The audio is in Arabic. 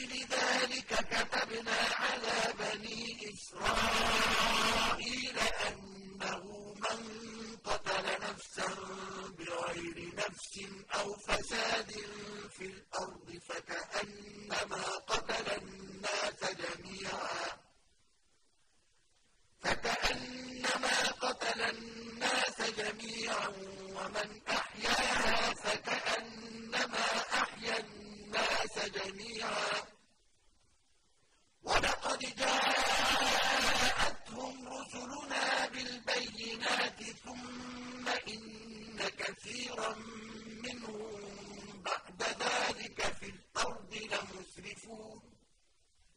أجل كتبنا على بني إسرائيل أنه من قتل نفسا بغير نفس أو فساد في الأرض فكأنما قتل الناس جميعا. فكأنما قتل الناس جميعا ومن أحياها فكأنما أحيا الناس جميعا. البينات ثم إن كثيرا منهم